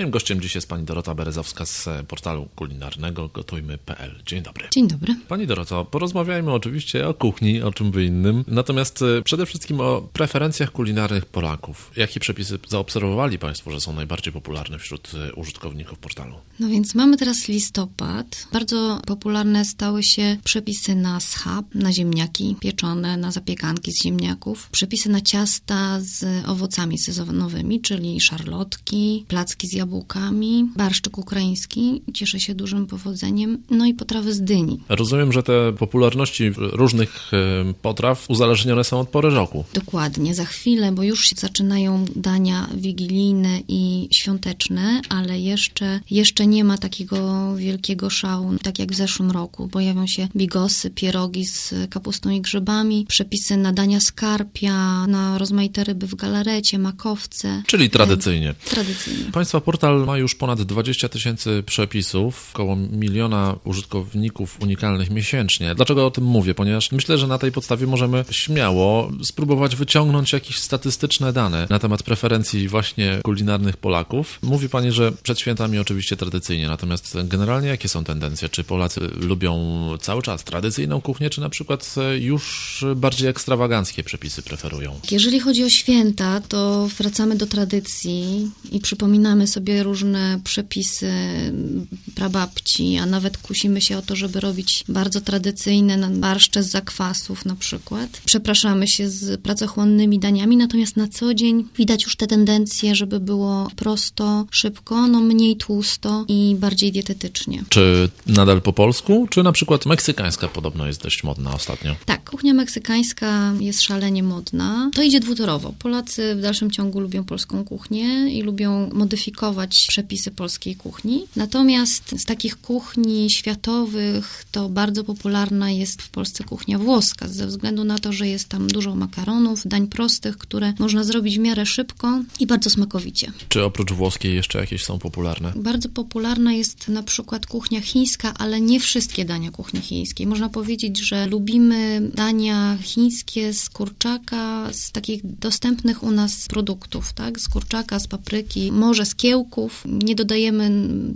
Moim gościem dziś jest pani Dorota Berezowska z portalu kulinarnego gotujmy.pl. Dzień dobry. Dzień dobry. Pani Doroto, porozmawiajmy oczywiście o kuchni, o czym by innym, natomiast e, przede wszystkim o preferencjach kulinarnych Polaków. Jakie przepisy zaobserwowali Państwo, że są najbardziej popularne wśród e, użytkowników portalu? No więc mamy teraz listopad. Bardzo popularne stały się przepisy na schab, na ziemniaki pieczone, na zapiekanki z ziemniaków, przepisy na ciasta z owocami sezonowymi, czyli szarlotki, placki z jabłkami, barszczyk ukraiński, cieszy się dużym powodzeniem, no i potrawy z dyni. Rozumiem, że te popularności różnych e, potraw uzależnione są od pory roku. Dokładnie, za chwilę, bo już się zaczynają dania wigilijne i świąteczne, ale jeszcze, jeszcze nie ma takiego wielkiego szału, tak jak w zeszłym roku. Pojawią się bigosy, pierogi z kapustą i grzybami, przepisy na dania skarpia, na rozmaite ryby w galarecie, makowce. Czyli tradycyjnie. Tradycyjnie. Państwa portal ma już ponad 20 tysięcy przepisów, około miliona użytkowników unikalnych miesięcznie. Dlaczego o tym mówię? Ponieważ myślę, że na tej podstawie możemy śmiało spróbować wyciągnąć jakieś statystyczne dane na temat preferencji właśnie kulinarnych Polaków. Mówi Pani, że przed świętami oczywiście tradycyjnie, natomiast generalnie jakie są tendencje? Czy Polacy lubią cały czas tradycyjną kuchnię, czy na przykład już bardziej ekstrawaganckie przepisy preferują? Jeżeli chodzi o święta, to wracamy do tradycji i przypominamy sobie różne przepisy prababci, a nawet kusimy się o to, żeby robić bardzo tradycyjne barszcze z zakwasów na przykład. Przepraszamy się z pracochłonnymi daniami, natomiast na co dzień widać już te tendencje, żeby było prosto, szybko, no mniej tłusto i bardziej dietetycznie. Czy nadal po polsku, czy na przykład meksykańska podobno jest dość modna ostatnio? Tak, kuchnia meksykańska jest szalenie modna. To idzie dwutorowo. Polacy w dalszym ciągu lubią polską kuchnię i lubią modyfikować przepisy polskiej kuchni. Natomiast z takich kuchni światowych to bardzo popularna jest w Polsce kuchnia włoska, ze względu na to, że jest tam dużo makaronów, dań prostych, które można zrobić w miarę szybko i bardzo smakowicie. Czy oprócz włoskiej jeszcze jakieś są popularne? Bardzo popularna jest na przykład kuchnia chińska, ale nie wszystkie dania kuchni chińskiej. Można powiedzieć, że lubimy dania chińskie z kurczaka, z takich dostępnych u nas produktów, tak? Z kurczaka, z papryki, może z Nie dodajemy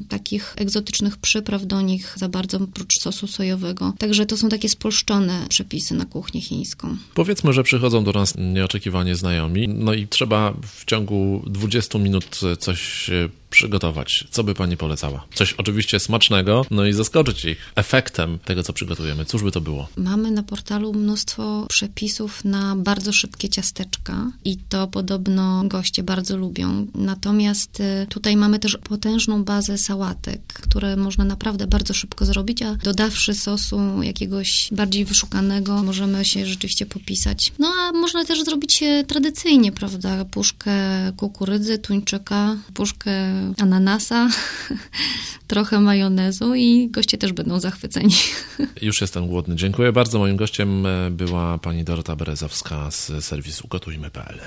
takich egzotycznych przypraw do nich za bardzo, oprócz sosu sojowego. Także to są takie spolszczone przepisy na kuchnię chińską. Powiedzmy, że przychodzą do nas nieoczekiwanie znajomi, no i trzeba w ciągu 20 minut coś przygotować? Co by Pani polecała? Coś oczywiście smacznego, no i zaskoczyć ich efektem tego, co przygotujemy. Cóż by to było? Mamy na portalu mnóstwo przepisów na bardzo szybkie ciasteczka i to podobno goście bardzo lubią. Natomiast y, tutaj mamy też potężną bazę sałatek, które można naprawdę bardzo szybko zrobić, a dodawszy sosu jakiegoś bardziej wyszukanego, możemy się rzeczywiście popisać. No a można też zrobić się tradycyjnie, prawda? Puszkę kukurydzy, tuńczyka, puszkę ananasa, trochę majonezu i goście też będą zachwyceni. Już jestem głodny. Dziękuję bardzo. Moim gościem była pani Dorota Berezowska z serwisu gotujmy.pl.